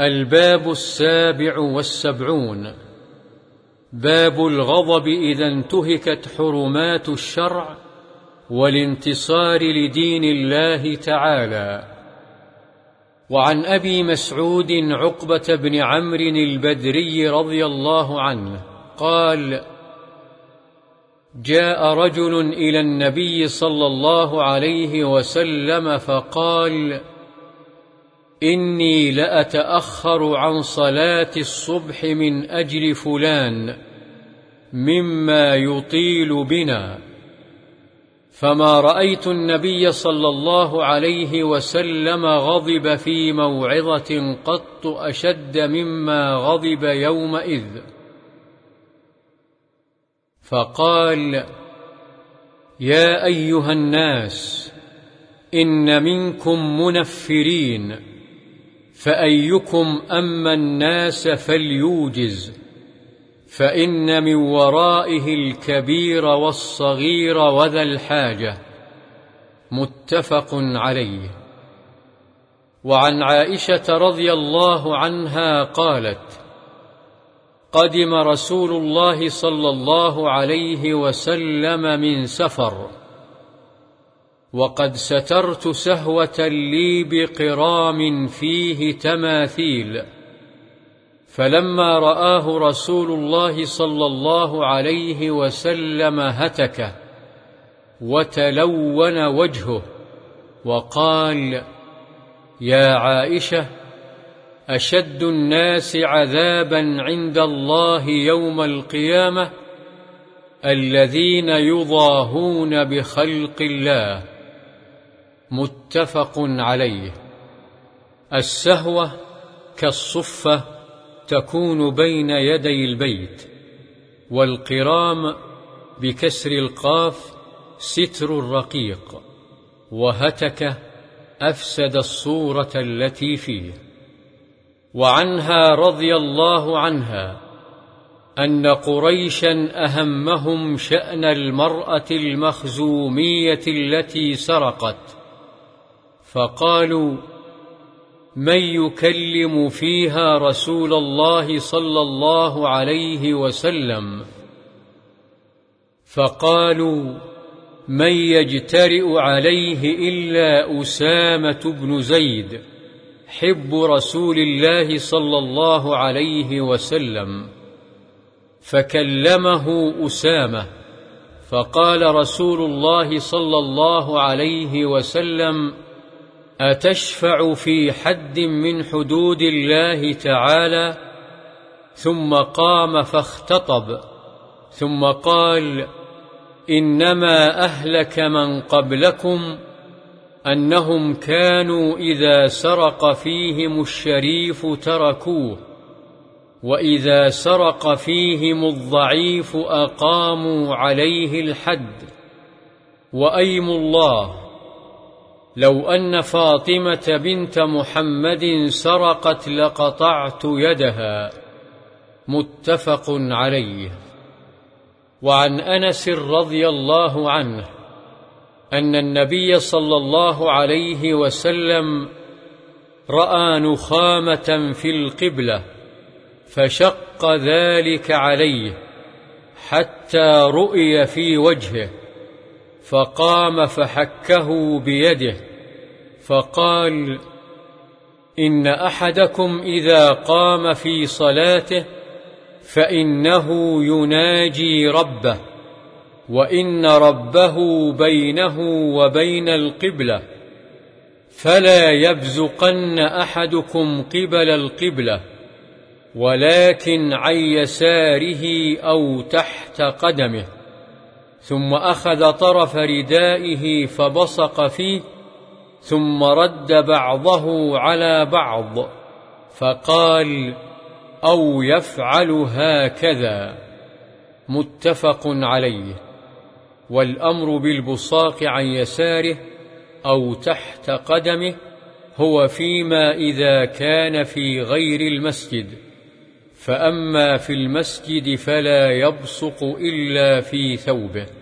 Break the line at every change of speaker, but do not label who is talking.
الباب السابع والسبعون. باب الغضب إذا انتهكت حرمات الشرع والانتصار لدين الله تعالى. وعن أبي مسعود عقبة بن عمرو البدري رضي الله عنه قال جاء رجل إلى النبي صلى الله عليه وسلم فقال إني لأتأخر عن صلاة الصبح من أجل فلان مما يطيل بنا. فما رأيت النبي صلى الله عليه وسلم غضب في موعظة قط أشد مما غضب يومئذ. فقال يا أيها الناس إن منكم منفرين. فأيكم أما الناس فليوجز فإن من ورائه الكبير والصغير وذا الحاجة. متفق عليه. وعن عائشة رضي الله عنها قالت قدم رسول الله صلى الله عليه وسلم من سفر. وقد سترت سهوة لي بقرام فيه تماثيل. فلما رآه رسول الله صلى الله عليه وسلم هتك وتلون وجهه وقال يا عائشة أشد الناس عذابا عند الله يوم القيامة الذين يضاهون بخلق الله. متفق عليه. السهوة كالصفة تكون بين يدي البيت والقرام بكسر القاف ستر الرقيق وهتك أفسد الصورة التي فيه. وعنها رضي الله عنها أن قريشا أهمهم شأن المرأة المخزومية التي سرقت. فقالوا من يكلم فيها رسول الله صلى الله عليه وسلم؟ فقالوا من يجترئ عليه إلا أسامة بن زيد حب رسول الله صلى الله عليه وسلم. فكلمه أسامة فقال رسول الله صلى الله عليه وسلم أتشفع في حد من حدود الله تعالى؟ ثم قام فاختطب ثم قال إنما أهلك من قبلكم أنهم كانوا إذا سرق فيهم الشريف تركوه وإذا سرق فيهم الضعيف أقاموا عليه الحد وأيم الله لو أن فاطمة بنت محمد سرقت لقطعت يدها. متفق عليه. وعن أنس رضي الله عنه أن النبي صلى الله عليه وسلم رأى نخامة في القبلة فشق ذلك عليه حتى رؤي في وجهه فقام فحكه بيده. فقال إن أحدكم إذا قام في صلاته فإنه يناجي ربه وإن ربه بينه وبين القبلة فلا يبزقن أحدكم قبل القبلة ولكن عن يساره أو تحت قدمه ثم أخذ طرف ردائه فبصق فيه ثم رد بعضه على بعض فقال أو يفعل هكذا. متفق عليه. والأمر بالبصاق عن يساره أو تحت قدمه هو فيما إذا كان في غير المسجد. فأما في المسجد فلا يبصق إلا في ثوبه.